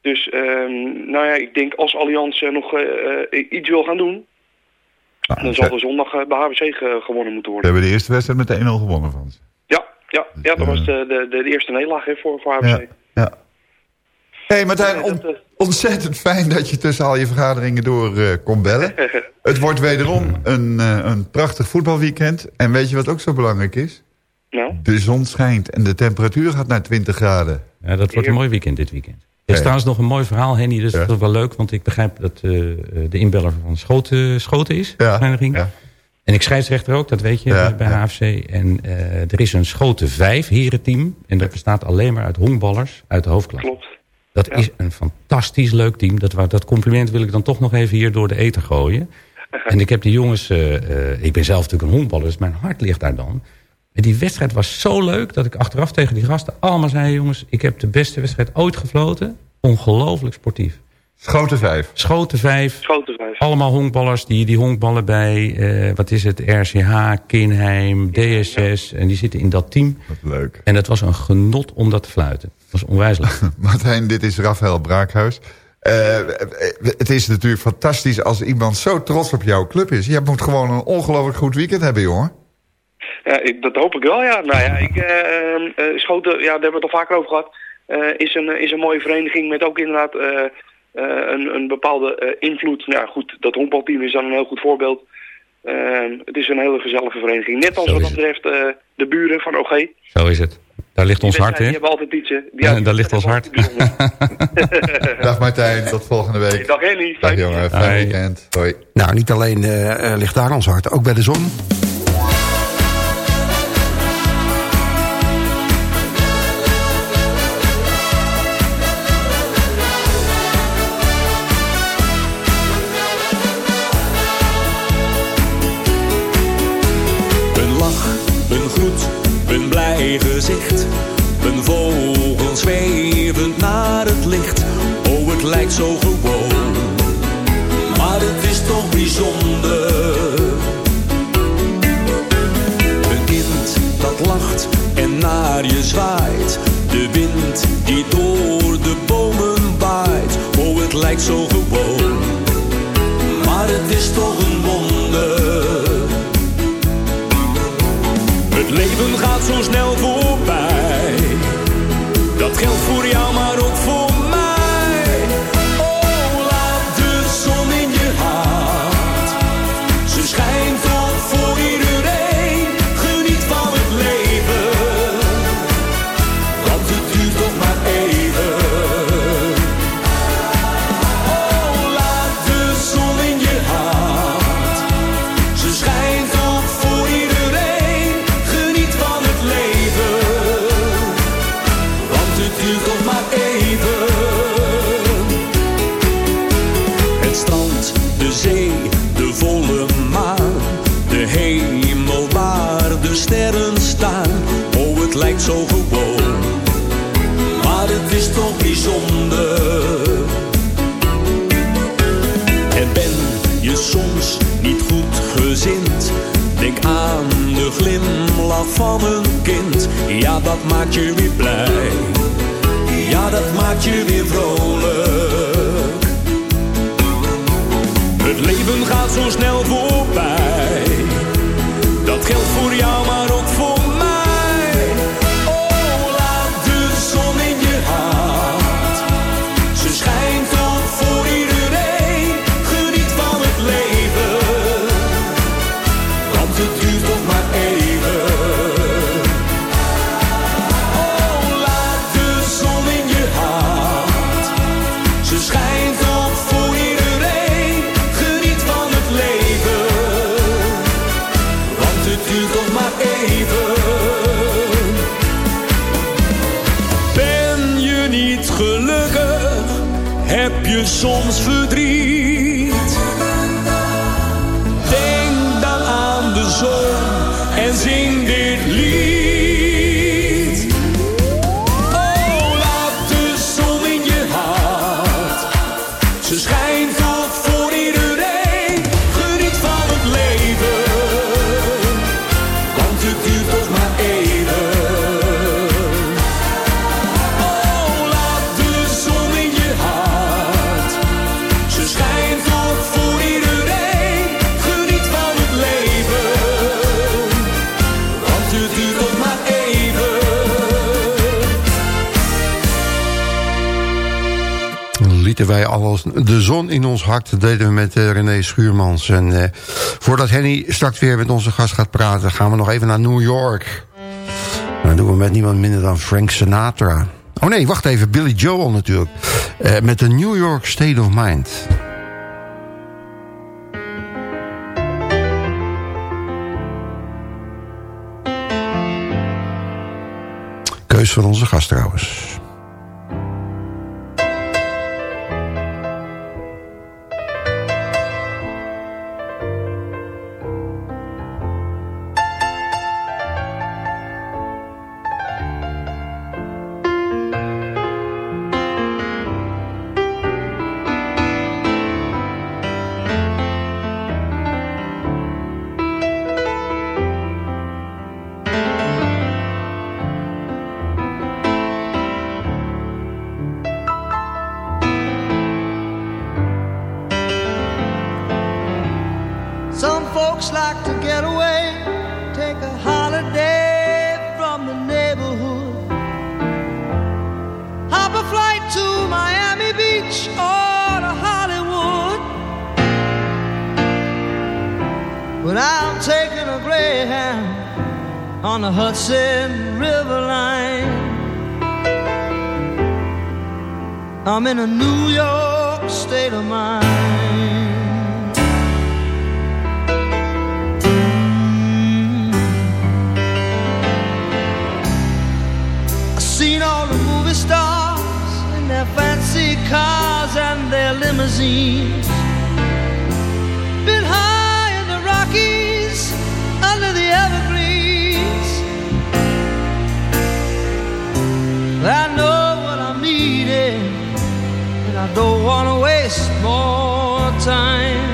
Dus, ehm, nou ja, ik denk als Allianz nog iets wil gaan doen, dan zal er zondag bij HBC ge- gewonnen moeten We worden. hebben de eerste wedstrijd met 1-0 gewonnen van ze. Ja, ja, ja dat was de, de, de, de eerste nederlaag hè, voor, voor HBC. Ja. Hey, Martijn, on- ontzettend fijn dat je tussen al je vergaderingen door eh, kon bellen. [laughs] Het wordt wederom een, eh, een prachtig voetbalweekend. En weet je wat ook zo belangrijk is? Nou? De zon schijnt en de temperatuur gaat naar 20 graden. Ja, dat wordt een mooi weekend dit weekend. Er is trouwens nog een mooi verhaal, Henny. Dus dat is wel leuk, want ik begrijp dat eh, de inbeller van Schoten, Schoten is. Ja, vereniging. En ik scheidsrechter ook, dat weet je Ja, bij HFC. En eh, er is een Schoten 5 herenteam. En dat bestaat alleen maar uit honkballers uit de hoofdklasse. Klopt. Dat is een fantastisch leuk team. Dat, dat compliment wil ik dan toch nog even hier door de eten gooien. [laughs] En ik heb die jongens... eh, eh, ik ben zelf natuurlijk een honkballer, dus mijn hart ligt daar dan. En die wedstrijd was zo leuk dat ik achteraf tegen die gasten allemaal zei... jongens, ik heb de beste wedstrijd ooit gefloten. Ongelooflijk sportief. Schoten 5. Schoten 5. Schoten 5. Allemaal honkballers die, die honkballen bij, eh, wat is het, RCH, Kinheim, DSS. En die zitten in dat team. Wat leuk. En het was een genot om dat te fluiten. Was onwijs leuk. [laughs] Martijn, dit is Rafael Braakhuis. Eh, het is natuurlijk fantastisch als iemand zo trots op jouw club is. Je moet gewoon een ongelooflijk goed weekend hebben, jongen. Ja, ik, dat hoop ik wel, ja. Nou ja, ik, eh, eh, Schoten, ja, daar hebben we het al vaker over gehad. eh, is, een, is een mooie vereniging met ook inderdaad eh, eh, een, een bepaalde eh, invloed. Nou ja, goed, dat honkbalteam is dan een heel goed voorbeeld. Het is een hele gezellige vereniging. Net als wat dat betreft eh, de buren van OG. Zo is het. Daar ligt ons hart, hè? Die hebben altijd iets. [laughs] die- Ja, daar ligt ons [laughs] hart. Dag Martijn, tot volgende week. Dag Henny. Dag jongen, fijn weekend. Hoi. Nou, niet alleen eh, ligt daar ons hart, ook bij de zon. Bijzonder. En ben je soms niet goed gezind? Denk aan de glimlach van een kind. Ja, dat maakt je weer blij. Ja, dat maakt je weer vrolijk. Het leven gaat zo snel voorbij. De zon in ons hart. Dat deden we met eh, René Schuurmans. En eh, voordat Henny straks weer met onze gast gaat praten... gaan we nog even naar New York. Dat doen we met niemand minder dan Frank Sinatra. Oh nee, wacht even. Billy Joel natuurlijk. Eh, met de New York State of Mind. Keus van onze gast trouwens. I don't want to waste more time.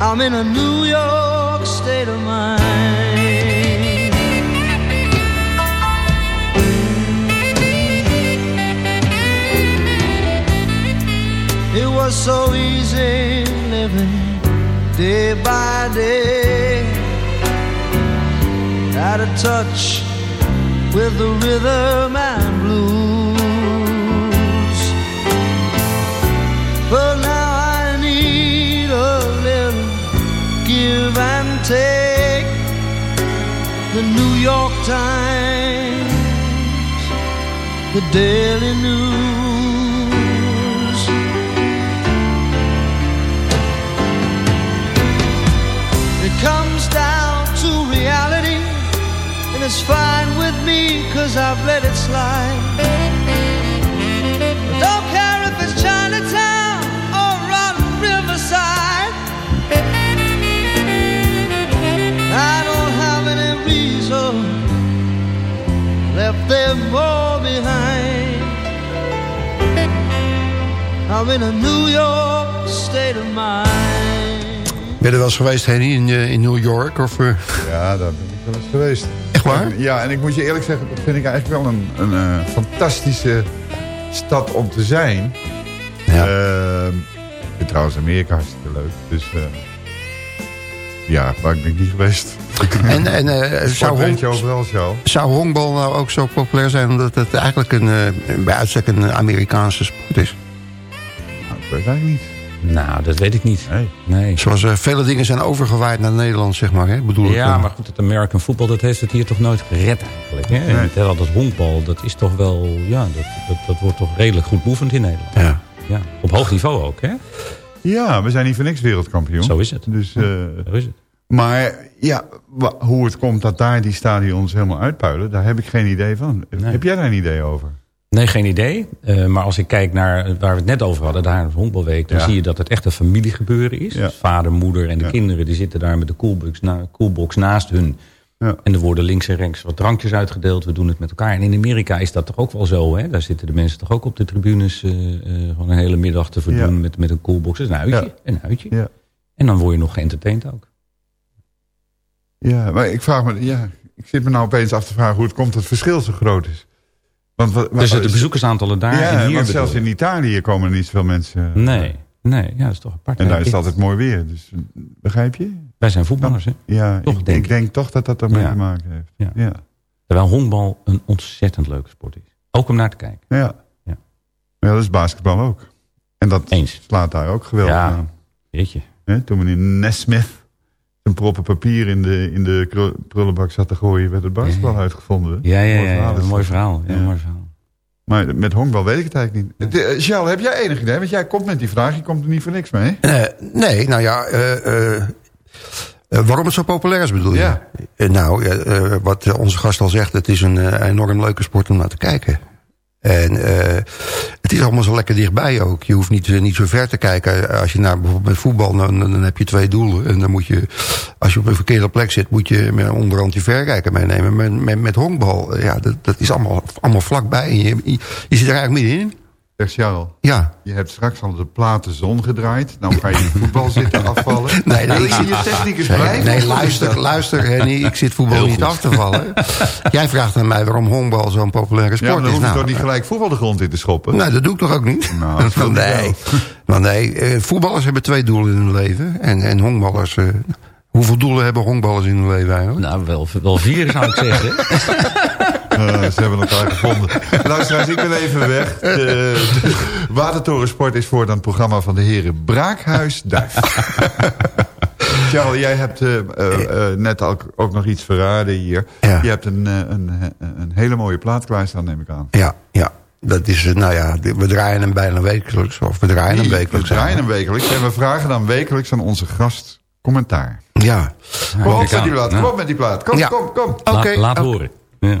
I'm in a New York state of mind. It was so easy living day by day. Out of touch with the rhythm and blues. New York Times, the Daily News. It comes down to reality, and it's fine with me, cause I've let it slide. Them all behind. I'm in a New York state of mind. Ben je er wel eens geweest, Henny, in, eh, in New York? Of, eh? Ja, daar ben ik wel eens geweest. Echt waar? En- ja, en ik moet je eerlijk zeggen, dat vind ik eigenlijk wel een, een eh, fantastische stad om te zijn. Ja. Eh, ik vind trouwens Amerika hartstikke leuk. Dus eh, ja, maar ik ben ik niet geweest. [laughs] En, en eh, zou, hong, overal zo. zou honkbal nou ook zo populair zijn... omdat het eigenlijk een, eh, bij uitstek een Amerikaanse sport is? Nou, ik weet eigenlijk niet. Nou, dat weet ik niet. Nee. Zoals eh, vele dingen zijn overgewaaid naar Nederland, zeg maar. Hè? Bedoel ik, Ja, maar goed, het American voetbal, dat heeft het hier toch nooit gered eigenlijk. Hè? En Nee. het dat honkbal, dat is toch wel, ja, dat, dat, dat wordt toch redelijk goed beoefend in Nederland. Ja. ja. Op hoog niveau ook, hè? Ja, we zijn niet voor niks wereldkampioen. Zo is het. Dus, eh, Zo is het. Maar ja, hoe het komt dat daar die stadions helemaal uitpuilen... daar heb ik geen idee van. Heb jij daar een idee over? Nee, geen idee. Eh, maar als ik kijk naar waar we het net over hadden, daar in honkbalweek, dan Ja. zie je dat het echt een familiegebeuren is. Dus vader, moeder en de kinderen die zitten daar met de coolbox, na, coolbox naast hun. Ja. En er worden links en rechts wat drankjes uitgedeeld. We doen het met elkaar. En in Amerika is dat toch ook wel zo. Hè? Daar zitten de mensen toch ook op de tribunes eh, eh, gewoon een hele middag te verdoen met, met een coolbox. Dat is een uitje. Een uitje. Ja. En dan word je nog geëntertained ook. Ja, maar ik vraag me... Ja, ik zit me nou opeens af te vragen hoe het komt dat het verschil zo groot is. Want, wat, wat- Dus de bezoekersaantallen daar ja, en hier want zelfs in Italië komen er niet zoveel mensen. Nee, nee, ja, dat is toch apart. En daar is het altijd mooi weer. Dus, begrijp je? Wij zijn voetballers, hè? Ja, Toch, ik, denk ik denk toch dat dat ermee Ja. te maken heeft. Ja. Ja. Terwijl honkbal een ontzettend leuke sport is. Ook om naar te kijken. Ja. Ja. Ja, dat is basketbal ook. En dat Eens. slaat daar ook geweldig Ja. aan. Weet je. Hè, toen meneer Nesmith een proppen papier in de, in de prullenbak zat te gooien... werd het basketbal uitgevonden. Ja, ja, ja, een mooi verhaal. Ja, mooi verhaal. Maar met honkbal weet ik het eigenlijk niet. De, eh, Charles, heb jij enig idee? Want jij komt met die vraag, je komt er niet voor niks mee. Eh, nee, nou ja... eh, eh, waarom het zo populair is, bedoel je? Ja. Nou, wat onze gast al zegt... het is een enorm leuke sport om naar te kijken. En eh, het is allemaal zo lekker dichtbij ook. Je hoeft niet, eh, niet zo ver te kijken. Als je naar bijvoorbeeld met voetbal, dan, dan heb je twee doelen. En dan moet je, als je op een verkeerde plek zit... moet je met onderhand je verrekijker meenemen. Met, met, met honkbal, ja, dat, dat is allemaal, allemaal vlakbij. En je, je, je zit er eigenlijk middenin. Zeg Charles, Ja. je hebt straks al de platen zon gedraaid. Nou ga je in voetbal [laughs] zitten afvallen. Nee, nee, Wil je zit- je technicus Nee, blijven? nee, is luister, luister Henny, ik zit voetbal Heel niet goed. af te vallen. [laughs] Jij vraagt aan mij waarom honkbal zo'n populaire sport Ja, maar dan is. hoef je Nou, toch niet gelijk voetbal de grond in te schoppen? Nee, dat doe ik toch ook niet? Nou, [laughs] dat nee. Maar nee, eh, voetballers hebben twee doelen in hun leven. En, en honkballers... eh, hoeveel doelen hebben honkballers in hun leven eigenlijk? Nou, wel, wel vier zou ik zeggen. Eh, [laughs] ze hebben elkaar gevonden. Luisteraars, ik ben even weg. De, de Watertorensport is voor dan het programma van de heren Braakhuis Duif. [laughs] Charles, jij hebt eh, eh, eh, net ook, ook nog iets verraden hier. Ja. Je hebt een, eh, een, een hele mooie plaat klaarstaan, neem ik aan. Ja, ja. Dat is, eh, nou ja, we draaien hem bijna wekelijks. Of we draaien hem We wekelijks. draaien hem wekelijks en we vragen dan wekelijks aan onze gast commentaar. Ja. Kom op met die plaat, kom op met die plaat. Kom, Ja. kom, kom. Oké. laat laat oké. horen. Ja.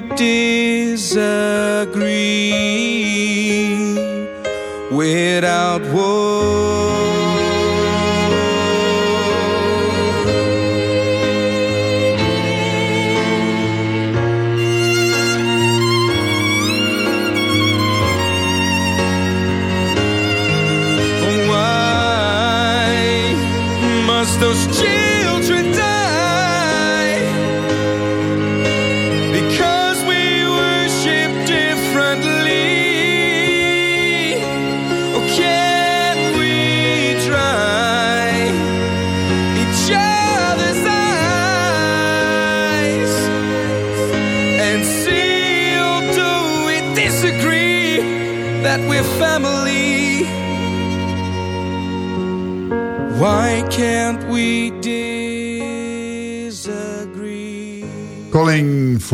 can't we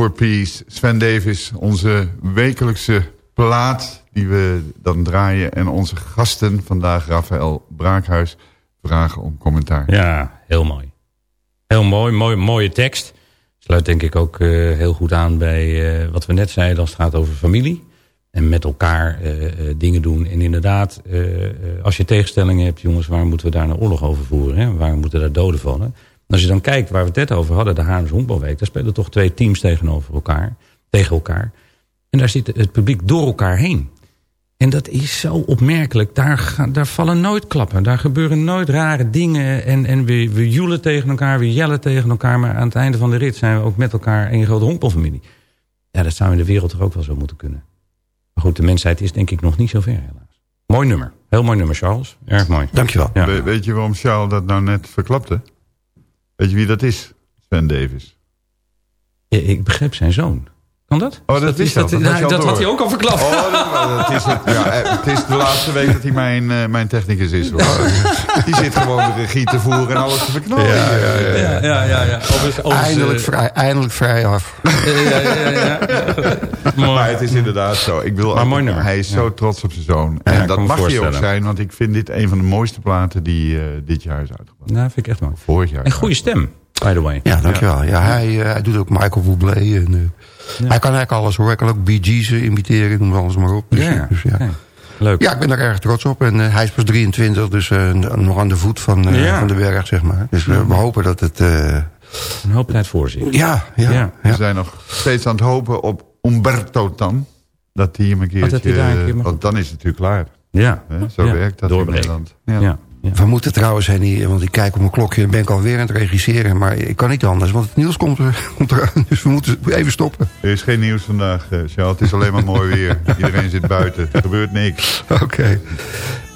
for Peace, Sven Davis, onze wekelijkse plaat die we dan draaien. En onze gasten vandaag, Rafael Braakhuis, vragen om commentaar. Ja, heel mooi. Heel mooi, mooi mooie tekst. Sluit denk ik ook eh, heel goed aan bij eh, wat we net zeiden als het gaat over familie. En met elkaar eh, dingen doen. En inderdaad, als je tegenstellingen hebt, jongens, waar moeten we daar een oorlog over voeren? Hè? Waar moeten daar doden vallen? En als je dan kijkt waar we het net over hadden, de Haarlems Honkbalweek, daar spelen toch twee teams tegenover elkaar, tegen elkaar. En daar zit het publiek door elkaar heen. En dat is zo opmerkelijk. Daar, daar vallen nooit klappen. Daar gebeuren nooit rare dingen. En, en we, we joelen tegen elkaar, we jellen tegen elkaar. Maar aan het einde van de rit zijn we ook met elkaar één grote honkbalfamilie. Ja, dat zou in de wereld toch ook wel zo moeten kunnen. Maar goed, de mensheid is denk ik nog niet zo ver helaas. Mooi nummer. Heel mooi nummer, Charles. Erg mooi. Dankjewel. Ja. We- weet je waarom Charles dat nou net verklapte? Weet je wie dat is? Sven Davis. Ik begreep zijn zoon. Kan dat? Oh, dat, is is dat, dat. nou, had dat hij ook al verklapt. Oh, dat, dat is het. Ja, eh, het is de laatste week dat hij mijn, eh, mijn technicus is. hoor. [laughs] Die zit gewoon de regie te voeren en alles te verknallen. Ja, ja, ja, ja, ja, ja, ja. Overigens- overigens, Eindelijk, vrij, eindelijk vrij af. [laughs] [laughs] Maar het is inderdaad zo. Ik wil Maar ook- mooi nummer. Hij is Ja. zo trots op zijn zoon. Ja, En dat mag hij ook zijn, want ik vind dit een van de mooiste platen die eh, dit jaar is uitgebracht. Nou, vind ik echt mooi. Vorig jaar. En goede stem, by the way. Ja, dankjewel. Ja, hij, hij doet ook Michael Bublé. En, Hij kan eigenlijk alles hoor. Hij kan ook Bee Gees eh, imiteren, noem alles maar op. Dus, Ja, dus, ja. oké. Leuk. Ja, ik ben er erg trots op. En eh, hij is pas 23, dus eh, nog aan de voet van, eh, Ja. van de berg, zeg maar. Dus eh, we hopen dat het... eh, Een hoop tijd voor zich. ja, ja, Ja. We zijn nog steeds aan het hopen op Umberto Tan. Dat hij hem een keertje... dat hij daar een keer mag- want dan is het natuurlijk klaar. Ja. Hè? Zo Ja, werkt dat in doorbreken. Nederland. Ja. Ja. We moeten trouwens, Henny, want ik kijk op mijn klokje... en ben ik alweer aan het regisseren, maar ik kan niet anders. Want het nieuws komt, er, [laughs] komt eraan, dus we moeten even stoppen. Er is geen nieuws vandaag, eh, Charles. Het is alleen maar mooi weer. [laughs] Iedereen zit buiten. Er gebeurt niks. Oké.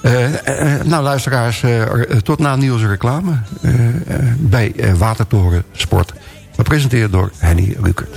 Eh, eh, nou, luisteraars, tot na nieuws en reclame bij Watertoren Sport. Gepresenteerd door Henny Rukert.